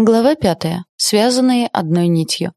Глава пятая. Связанные одной нитью.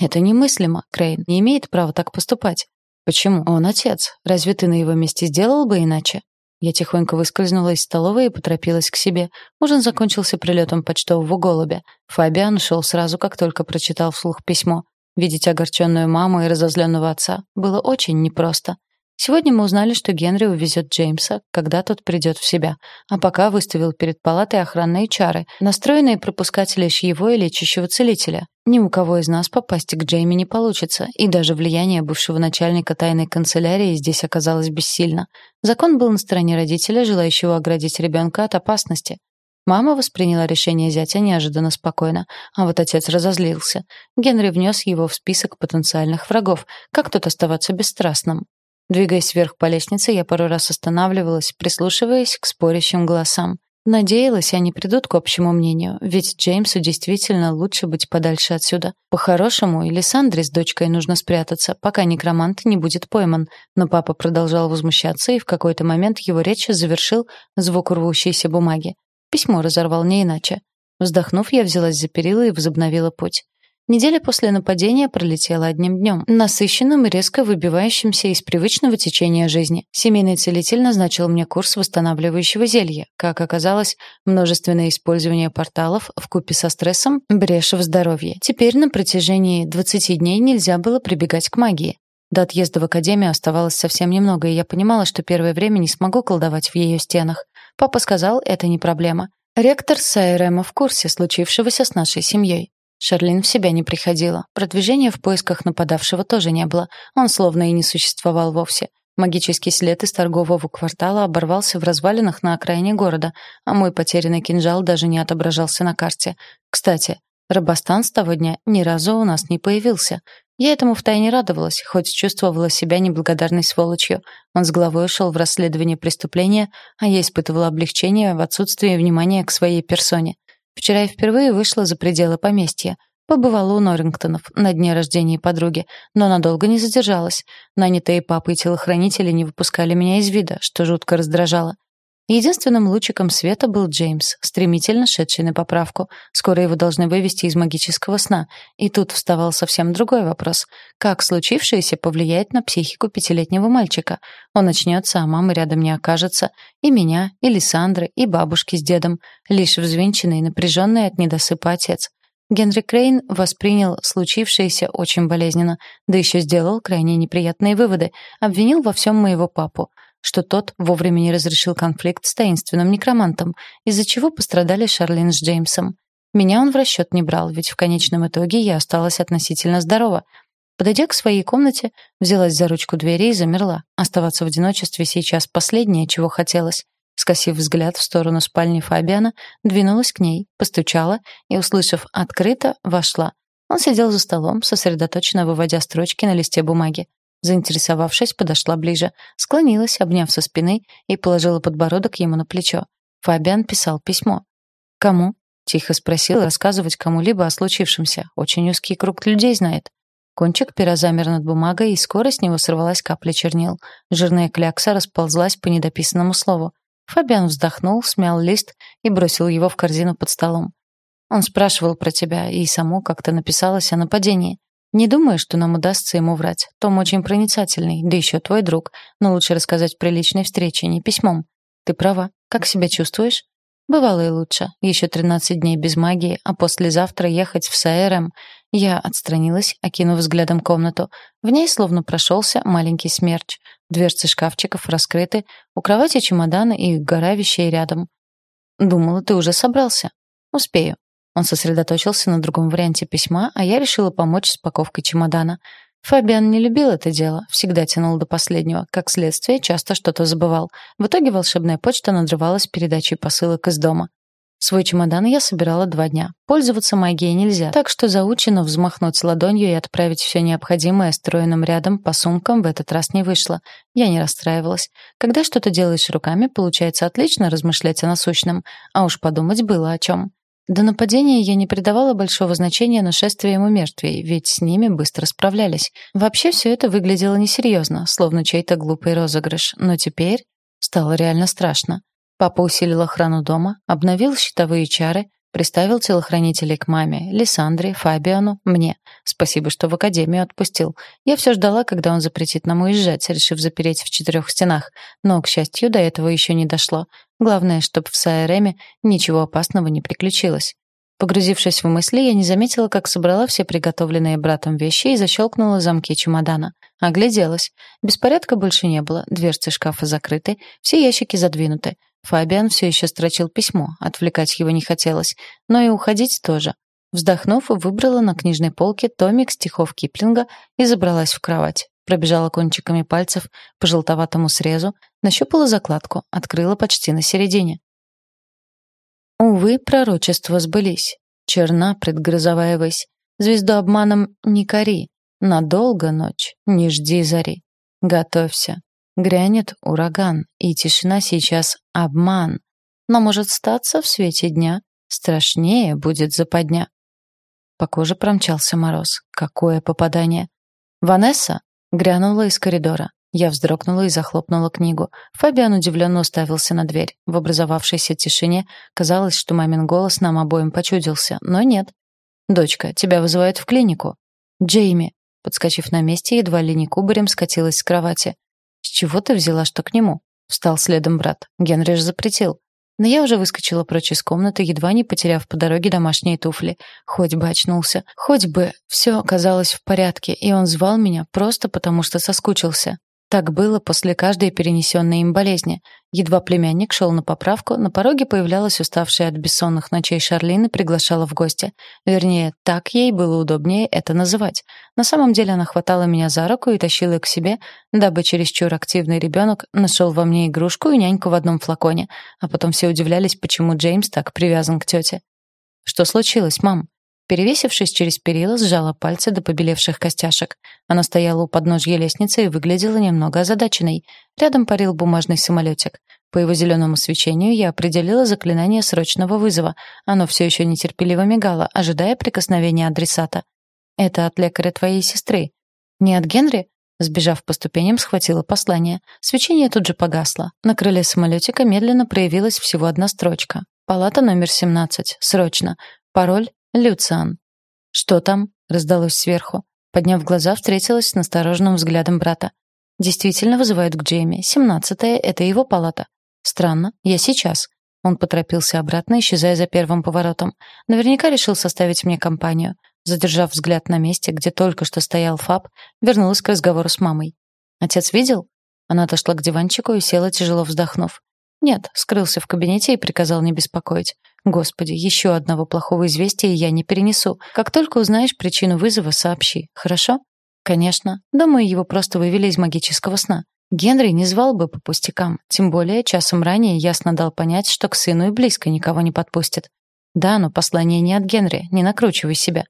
Это немыслимо. Крейн не имеет права так поступать. Почему? Он отец. Разве ты на его месте сделал бы иначе? Я тихонько выскользнула из столовой и поторопилась к себе. Ужин закончился прилетом почтового голубя. Фабиан ушел сразу, как только прочитал вслух письмо. Видеть огорченную маму и разозленного отца было очень непросто. Сегодня мы узнали, что Генри увезет Джеймса, когда тот придет в себя, а пока выставил перед палатой охранные чары, настроенные пропускать лишь его и лечащего целителя. Ни у кого из нас попасть к Джейми не получится, и даже влияние бывшего начальника тайной канцелярии здесь оказалось бессильно. Закон был на стороне родителя, желающего оградить ребенка от опасности. Мама восприняла решение зятя неожиданно спокойно, а вот отец разозлился. Генри внес его в список потенциальных врагов. Как тут оставаться бесстрастным? Двигаясь вверх по лестнице, я пару раз останавливалась, прислушиваясь к спорящим голосам. Надеялась, они придут к общему мнению, ведь Джеймсу действительно лучше быть подальше отсюда. По-хорошему, и Лиссандре с дочкой нужно спрятаться, пока некромант не будет пойман. Но папа продолжал возмущаться, и в какой-то момент его речь завершил звук рвущейся бумаги. Письмо разорвал не иначе. Вздохнув, я взялась за перила и возобновила путь. Неделя после нападения пролетела одним днем, насыщенным и резко выбивающимся из привычного течения жизни. Семейный целитель назначил мне курс восстанавливающего зелья. Как оказалось, множественное использование порталов в купе со стрессом — брешь в здоровье. Теперь на протяжении 20 дней нельзя было прибегать к магии. До отъезда в академию оставалось совсем немного, и я понимала, что первое время не смогу колдовать в ее стенах. Папа сказал, это не проблема. Ректор Сайрема в курсе случившегося с нашей семьей. Шарлин в себя не приходила. Продвижения в поисках нападавшего тоже не было. Он словно и не существовал вовсе. Магический след из торгового квартала оборвался в развалинах на окраине города, а мой потерянный кинжал даже не отображался на карте. Кстати, Рабастан с того дня ни разу у нас не появился. Я этому втайне радовалась, хоть чувствовала себя неблагодарной сволочью. Он с головой ушел в расследование преступления, а я испытывала облегчение в отсутствии внимания к своей персоне. Вчера я впервые вышла за пределы поместья. Побывала у Норрингтонов на дне рождения подруги, но надолго не задержалась. Нанятые папой телохранители не выпускали меня из вида, что жутко раздражало. Единственным лучиком света был Джеймс, стремительно шедший на поправку. Скоро его должны вывести из магического сна. И тут вставал совсем другой вопрос. Как случившееся повлияет на психику пятилетнего мальчика? Он очнется, а мамы рядом не окажется. И меня, и Лиссандры, и бабушки с дедом. Лишь взвинченный и напряженный от недосыпа отец. Генри Крейн воспринял случившееся очень болезненно, да еще сделал крайне неприятные выводы, обвинил во всем моего папу — что тот вовремя не разрешил конфликт с таинственным некромантом, из-за чего пострадали Шарлин с Джеймсом. Меня он в расчет не брал, ведь в конечном итоге я осталась относительно здорова. Подойдя к своей комнате, взялась за ручку двери и замерла. Оставаться в одиночестве сейчас последнее, чего хотелось. Скосив взгляд в сторону спальни Фабиана, двинулась к ней, постучала и, услышав «открыто», вошла. Он сидел за столом, сосредоточенно выводя строчки на листе бумаги. Заинтересовавшись, подошла ближе, склонилась, обняв со спины, и положила подбородок ему на плечо. Фабиан писал письмо. «Кому?» — тихо спросил, рассказывать кому-либо о случившемся. Очень узкий круг людей знает. Кончик пера замер над бумагой, и скоро с него сорвалась капля чернил. Жирная клякса расползлась по недописанному слову. Фабиан вздохнул, смял лист и бросил его в корзину под столом. Он спрашивал про тебя, и само как-то написалось о нападении. Не думаю, что нам удастся ему врать. Том очень проницательный, да еще твой друг. Но лучше рассказать при личной встрече, не письмом. Ты права. Как себя чувствуешь? Бывало и лучше. Еще 13 дней без магии, а послезавтра ехать в САРМ. Я отстранилась, окинув взглядом комнату. В ней словно прошелся маленький смерч. Дверцы шкафчиков раскрыты, у кровати чемоданы и гора вещей рядом. Думала, ты уже собрался. Успею. Он сосредоточился на другом варианте письма, а я решила помочь с паковкой чемодана. Фабиан не любил это дело, всегда тянул до последнего, как следствие часто что-то забывал. В итоге волшебная почта надрывалась передачей посылок из дома. Свой чемодан я собирала два дня. Пользоваться магией нельзя, так что заучено взмахнуть ладонью и отправить все необходимое стройным рядом по сумкам в этот раз не вышло. Я не расстраивалась. Когда что-то делаешь руками, получается отлично размышлять о насущном, а уж подумать было о чем. До нападения я не придавала большого значения нашествиям у мертвей, ведь с ними быстро справлялись. Вообще все это выглядело несерьезно, словно чей-то глупый розыгрыш, но теперь стало реально страшно. Папа усилил охрану дома, обновил щитовые чары, Приставил телохранителей к маме, Лиссандре, Фабиану, мне. Спасибо, что в академию отпустил. Я все ждала, когда он запретит нам уезжать, решив запереть в четырех стенах. Но, к счастью, до этого еще не дошло. Главное, чтобы в Сайреме ничего опасного не приключилось. Погрузившись в мысли, я не заметила, как собрала все приготовленные братом вещи и защелкнула замки чемодана. Огляделась. Беспорядка больше не было, дверцы шкафа закрыты, все ящики задвинуты. Фабиан все еще строчил письмо, отвлекать его не хотелось, но и уходить тоже. Вздохнув, выбрала на книжной полке томик стихов Киплинга и забралась в кровать. Пробежала кончиками пальцев по желтоватому срезу, нащупала закладку, открыла почти на середине. Увы, пророчества сбылись. Черна предгрозовая высь. Звезду обманом не кори. Надолго ночь, не жди зари. Готовься. Грянет ураган, и тишина сейчас обман. Но может статься в свете дня. Страшнее будет западня. По коже промчался мороз. Какое попадание. «Ванесса!» — грянула из коридора. Я вздрогнула и захлопнула книгу. Фабиан удивленно уставился на дверь. В образовавшейся тишине казалось, что мамин голос нам обоим почудился, но нет. «Дочка, тебя вызывают в клинику». «Джейми», подскочив на месте, едва ли не кубарем скатилась с кровати. «С чего ты взяла, что к нему?» Встал следом брат. Генриш запретил. Но я уже выскочила прочь из комнаты, едва не потеряв по дороге домашние туфли. Хоть бы очнулся, хоть бы все оказалось в порядке, и он звал меня просто потому, что соскучился. Так было после каждой перенесенной им болезни. Едва племянник шел на поправку, на пороге появлялась уставшая от бессонных ночей Шарлин и приглашала в гости. Вернее, так ей было удобнее это называть. На самом деле она хватала меня за руку и тащила к себе, дабы чересчур активный ребенок нашел во мне игрушку и няньку в одном флаконе. А потом все удивлялись, почему Джеймс так привязан к тете. «Что случилось, мам?» Перевесившись через перила, сжала пальцы до побелевших костяшек. Она стояла у подножья лестницы и выглядела немного озадаченной. Рядом парил бумажный самолетик. По его зеленому свечению я определила заклинание срочного вызова. Оно все еще нетерпеливо мигало, ожидая прикосновения адресата. «Это от лекаря твоей сестры». «Не от Генри?» Сбежав по ступеням, схватила послание. Свечение тут же погасло. На крыле самолетика медленно проявилась всего одна строчка. «Палата номер 17. Срочно. Пароль «Люциан». «Что там?» — раздалось сверху. Подняв глаза, встретилась с настороженным взглядом брата. «Действительно вызывают к Джейми. Семнадцатая — это его палата. Странно. Я сейчас». Он поторопился обратно, исчезая за первым поворотом. Наверняка решил составить мне компанию. Задержав взгляд на месте, где только что стоял Фаб, вернулась к разговору с мамой. «Отец видел?» Она отошла к диванчику и села, тяжело вздохнув. «Нет», скрылся в кабинете и приказал не беспокоить. Господи, еще одного плохого известия я не перенесу. Как только узнаешь причину вызова, сообщи. Хорошо? Конечно. Думаю, его просто вывели из магического сна. Генри не звал бы по пустякам. Тем более, часом ранее ясно дал понять, что к сыну и близко никого не подпустит. Да, но послание не от Генри, не накручивай себя.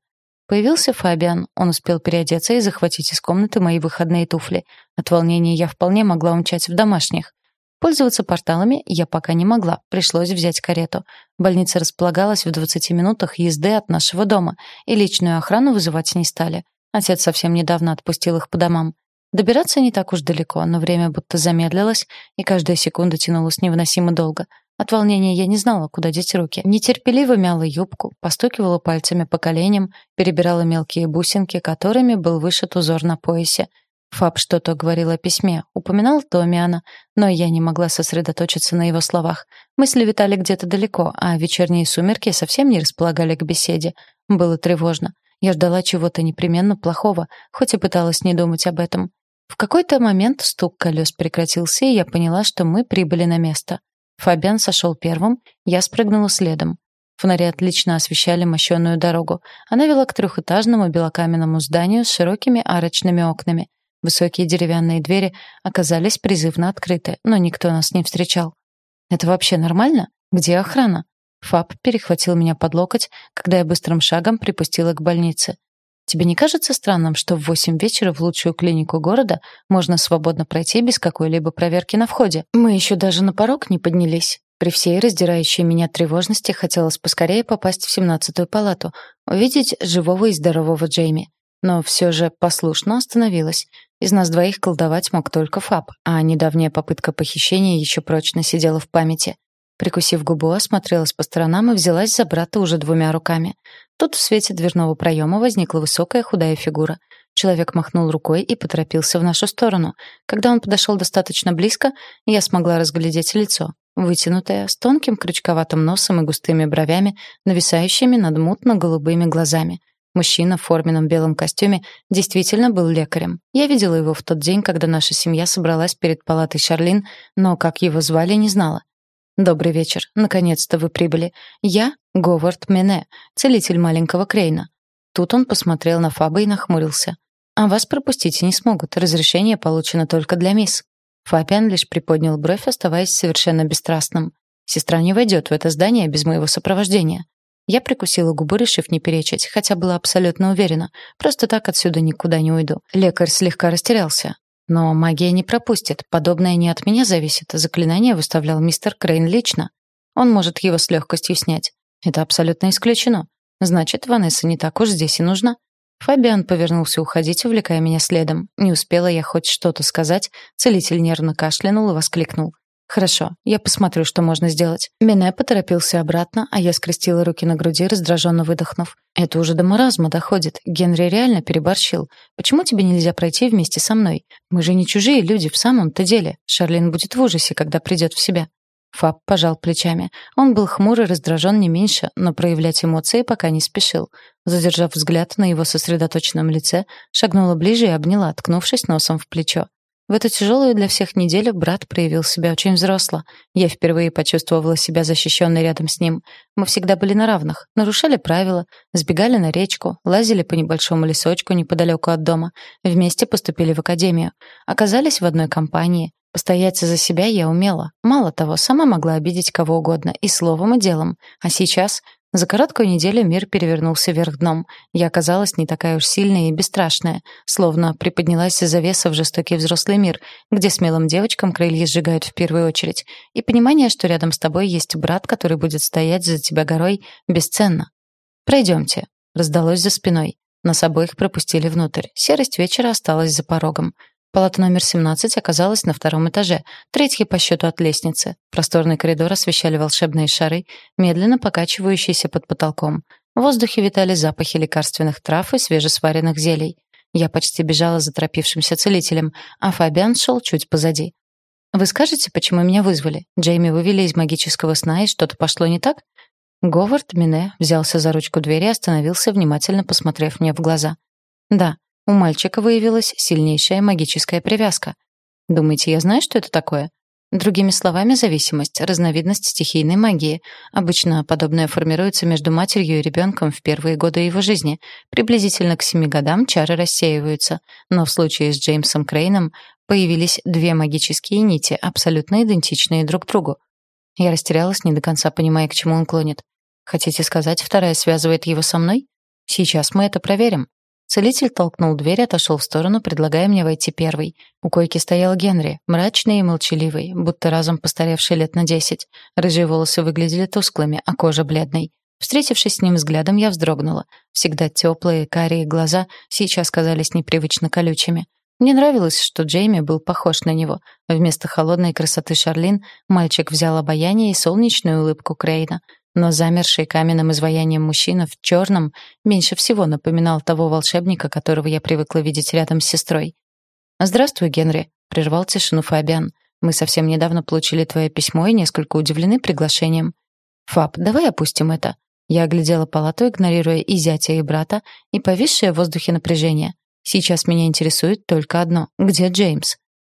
Появился Фабиан. Он успел переодеться и захватить из комнаты мои выходные туфли. От волнения я вполне могла умчать в домашних. Пользоваться порталами я пока не могла, пришлось взять карету. Больница располагалась в 20 минутах езды от нашего дома, и личную охрану вызывать не стали. Отец совсем недавно отпустил их по домам. Добираться не так уж далеко, но время будто замедлилось, и каждая секунда тянулась невыносимо долго. От волнения я не знала, куда деть руки. Нетерпеливо мяла юбку, постукивала пальцами по коленям, перебирала мелкие бусинки, которыми был вышит узор на поясе — Фаб что-то говорил о письме, упоминал Томиана, но я не могла сосредоточиться на его словах. Мысли витали где-то далеко, а вечерние сумерки совсем не располагали к беседе. Было тревожно. Я ждала чего-то непременно плохого, хоть и пыталась не думать об этом. В какой-то момент стук колес прекратился, и я поняла, что мы прибыли на место. Фабиан сошел первым, я спрыгнула следом. Фонари отлично освещали мощенную дорогу. Она вела к трехэтажному белокаменному зданию с широкими арочными окнами. Высокие деревянные двери оказались призывно открыты, но никто нас не встречал. «Это вообще нормально? Где охрана?» Фаб перехватил меня под локоть, когда я быстрым шагом припустила к больнице. «Тебе не кажется странным, что в восемь вечера в лучшую клинику города можно свободно пройти без какой-либо проверки на входе? Мы еще даже на порог не поднялись». При всей раздирающей меня тревожности хотелось поскорее попасть в семнадцатую палату, увидеть живого и здорового Джейми. Но все же послушно остановилась. Из нас двоих колдовать мог только Фаб, а недавняя попытка похищения еще прочно сидела в памяти. Прикусив губу, осмотрелась по сторонам и взялась за брата уже двумя руками. Тут в свете дверного проема возникла высокая худая фигура. Человек махнул рукой и поторопился в нашу сторону. Когда он подошел достаточно близко, я смогла разглядеть лицо. Вытянутое, с тонким крючковатым носом и густыми бровями, нависающими над мутно-голубыми глазами. Мужчина в форменном белом костюме действительно был лекарем. Я видела его в тот день, когда наша семья собралась перед палатой Шарлин, но как его звали, не знала. «Добрый вечер. Наконец-то вы прибыли. Я — Говард Мене, целитель маленького Крейна». Тут он посмотрел на Фаба и нахмурился. «А вас пропустить не смогут. Разрешение получено только для мисс». Фабиан лишь приподнял бровь, оставаясь совершенно бесстрастным. «Сестра не войдет в это здание без моего сопровождения». Я прикусила губы, решив не перечить, хотя была абсолютно уверена. Просто так отсюда никуда не уйду. Лекарь слегка растерялся. Но магия не пропустит. Подобное не от меня зависит. Заклинание выставлял мистер Крейн лично. Он может его с легкостью снять. Это абсолютно исключено. Значит, Ванесса не так уж здесь и нужна. Фабиан повернулся уходить, увлекая меня следом. Не успела я хоть что-то сказать, целитель нервно кашлянул и воскликнул. «Хорошо, я посмотрю, что можно сделать». Мене поторопился обратно, а я скрестила руки на груди, раздраженно выдохнув. «Это уже до маразма доходит. Генри реально переборщил. Почему тебе нельзя пройти вместе со мной? Мы же не чужие люди в самом-то деле. Шарлин будет в ужасе, когда придет в себя». Фаб пожал плечами. Он был хмур и раздражен не меньше, но проявлять эмоции пока не спешил. Задержав взгляд на его сосредоточенном лице, шагнула ближе и обняла, ткнувшись носом в плечо. В эту тяжелую для всех неделю брат проявил себя очень взросло. Я впервые почувствовала себя защищенной рядом с ним. Мы всегда были на равных, нарушали правила, сбегали на речку, лазили по небольшому лесочку неподалеку от дома, вместе поступили в академию, оказались в одной компании. Постоять за себя я умела. Мало того, сама могла обидеть кого угодно и словом, и делом. А сейчас за короткую неделю мир перевернулся вверх дном. Я оказалась не такая уж сильная и бесстрашная, словно приподнялась завеса в жестокий взрослый мир, где смелым девочкам крылья сжигают в первую очередь, и понимание, что рядом с тобой есть брат, который будет стоять за тебя горой, бесценно. «Пройдемте», — раздалось за спиной. Нас обоих пропустили внутрь. Серость вечера осталась за порогом. Палата номер 17 оказалась на втором этаже, третья по счету от лестницы. Просторный коридор освещали волшебные шары, медленно покачивающиеся под потолком. В воздухе витали запахи лекарственных трав и свежесваренных зелий. Я почти бежала за торопившимся целителем, а Фабиан шел чуть позади. «Вы скажете, почему меня вызвали? Джейми вывели из магического сна, и что-то пошло не так?» Говард Мине взялся за ручку двери и остановился, внимательно посмотрев мне в глаза. «Да, у мальчика выявилась сильнейшая магическая привязка. Думаете, я знаю, что это такое? Другими словами, зависимость — разновидность стихийной магии. Обычно подобное формируется между матерью и ребенком в первые годы его жизни. Приблизительно к семи годам чары рассеиваются. Но в случае с Джеймсом Крейном появились две магические нити, абсолютно идентичные друг другу. Я растерялась, не до конца понимая, к чему он клонит. Хотите сказать, вторая связывает его со мной? Сейчас мы это проверим. Целитель толкнул дверь отошел в сторону, предлагая мне войти первой. У койки стоял Генри, мрачный и молчаливый, будто разом постаревший лет на десять. Рыжие волосы выглядели тусклыми, а кожа бледной. Встретившись с ним взглядом, я вздрогнула. Всегда теплые, карие глаза сейчас казались непривычно колючими. Мне нравилось, что Джейми был похож на него. Вместо холодной красоты Шарлин мальчик взял обаяние и солнечную улыбку Крейна но замерший каменным изваянием мужчина в черном меньше всего напоминал того волшебника, которого я привыкла видеть рядом с сестрой. «Здравствуй, Генри», — прервал тишину Фабиан. «Мы совсем недавно получили твое письмо и несколько удивлены приглашением». «Фаб, давай опустим это». Я оглядела палату, игнорируя и зятя, и брата, и повисшее в воздухе напряжение. Сейчас меня интересует только одно — где Джеймс?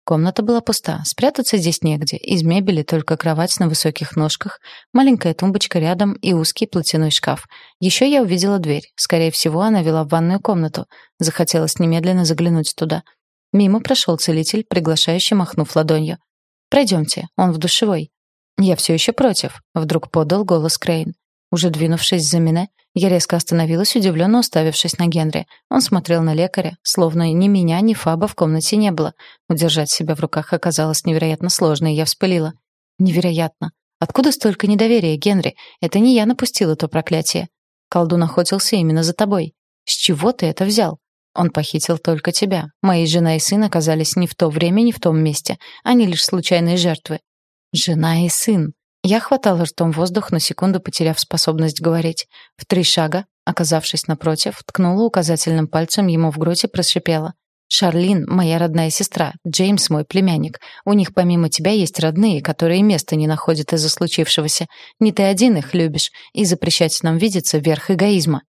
Комната была пуста, спрятаться здесь негде. Из мебели только кровать на высоких ножках, маленькая тумбочка рядом и узкий платяной шкаф. Еще я увидела дверь. Скорее всего, она вела в ванную комнату. Захотелось немедленно заглянуть туда. Мимо прошел целитель, приглашающий, махнув ладонью. «Пройдемте, он в душевой». «Я все еще против», — вдруг подал голос Крейн. Уже двинувшись за меня, я резко остановилась, удивленно уставившись на Генри. Он смотрел на лекаря, словно ни меня, ни Фаба в комнате не было. Удержать себя в руках оказалось невероятно сложно, и я вспылила. «Невероятно! Откуда столько недоверия, Генри? Это не я напустила то проклятие. Колдун охотился именно за тобой. С чего ты это взял? Он похитил только тебя. Мои жена и сын оказались не в то время, не в том месте. Они лишь случайные жертвы. Жена и сын. Я хватала ртом воздух, на секунду потеряв способность говорить. В три шага, оказавшись напротив, ткнула указательным пальцем ему в грудь и прошипела. «Шарлин — моя родная сестра, Джеймс — мой племянник. У них помимо тебя есть родные, которые места не находят из-за случившегося. Не ты один их любишь, и запрещать нам видеться — верх эгоизма».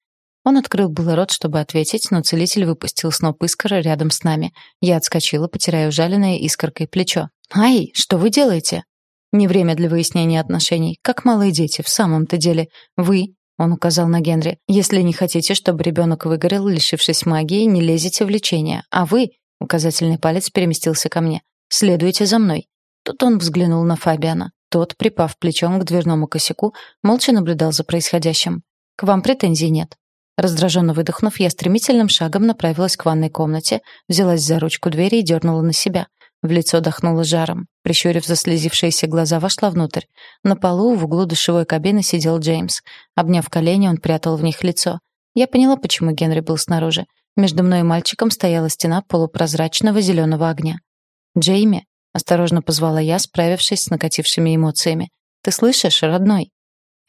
Он открыл было рот, чтобы ответить, но целитель выпустил сноп искры рядом с нами. Я отскочила, потирая ужаленное искоркой плечо. «Ай, что вы делаете?» «Не время для выяснения отношений. Как малые дети, в самом-то деле. Вы, он указал на Генри. «Если не хотите, чтобы ребенок выгорел, лишившись магии, не лезете в лечение. А вы...» — указательный палец переместился ко мне. «Следуйте за мной». Тут он взглянул на Фабиана. Тот, припав плечом к дверному косяку, молча наблюдал за происходящим. «К вам претензий нет». Раздраженно выдохнув, я стремительным шагом направилась к ванной комнате, взялась за ручку двери и дернула на себя. В лицо дохнуло жаром. Прищурив заслезившиеся глаза, вошла внутрь. На полу в углу душевой кабины сидел Джеймс. Обняв колени, он прятал в них лицо. Я поняла, почему Генри был снаружи. Между мной и мальчиком стояла стена полупрозрачного зеленого огня. «Джейми», — осторожно позвала я, справившись с накатившими эмоциями. «Ты слышишь, родной?»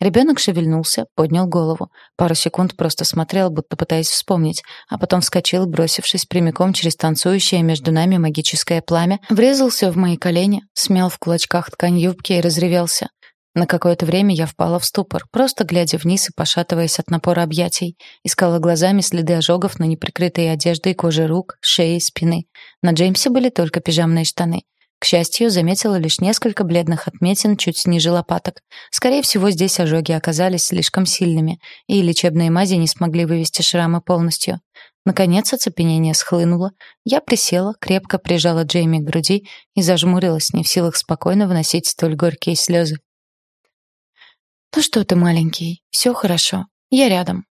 Ребенок шевельнулся, поднял голову. Пару секунд просто смотрел, будто пытаясь вспомнить, а потом вскочил, бросившись прямиком через танцующее между нами магическое пламя, врезался в мои колени, смял в кулачках ткань юбки и разревелся. На какое-то время я впала в ступор, просто глядя вниз и пошатываясь от напора объятий. Искала глазами следы ожогов на неприкрытой одежде и коже рук, шеи, спины. На Джеймсе были только пижамные штаны. К счастью, заметила лишь несколько бледных отметин чуть ниже лопаток. Скорее всего, здесь ожоги оказались слишком сильными, и лечебные мази не смогли вывести шрамы полностью. Наконец оцепенение схлынуло. Я присела, крепко прижала Джейми к груди и зажмурилась, не в силах спокойно выносить столь горькие слезы. «Ну что ты, маленький, все хорошо. Я рядом.